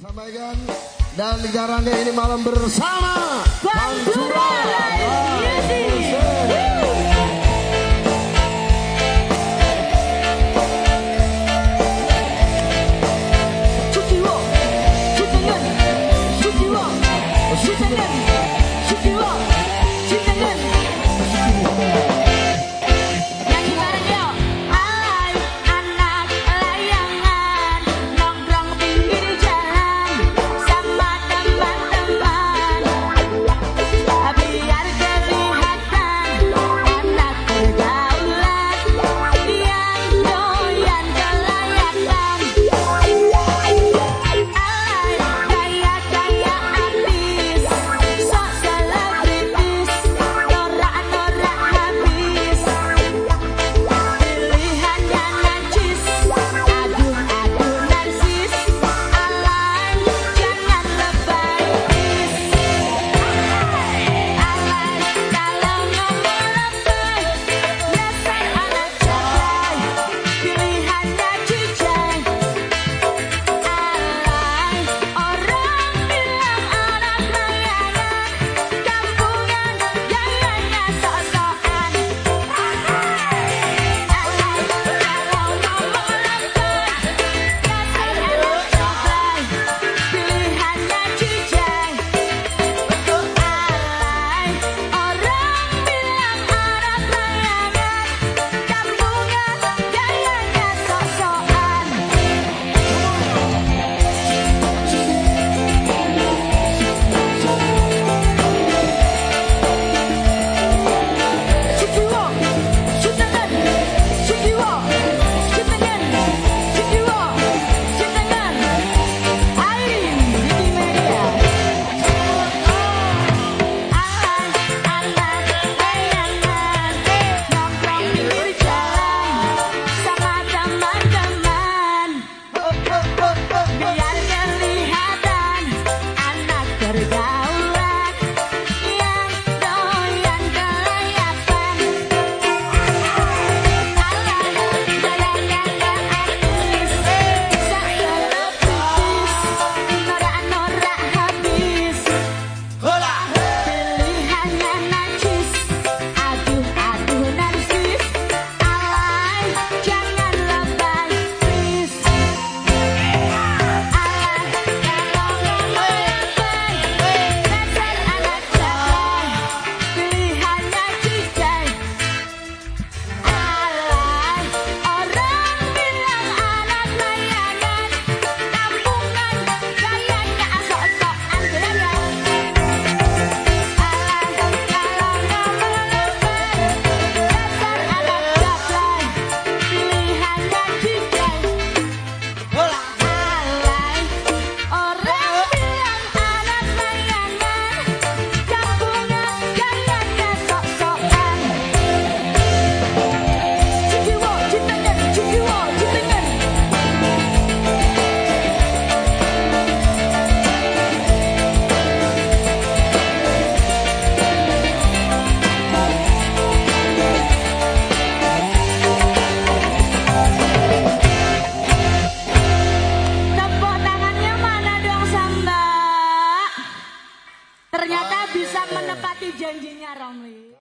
sampaikan. Dan dijarangnya ini malam bersama. Pantura. Not Romli.